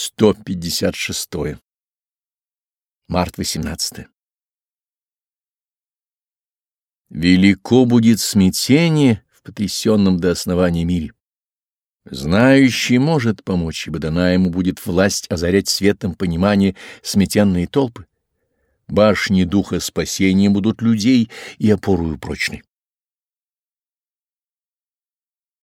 156. Март 18. Велико будет смятение в потрясенном до основания мире. Знающий может помочь, ибо дана ему будет власть озарять светом понимания сметенные толпы. Башни духа спасения будут людей и опорую прочной.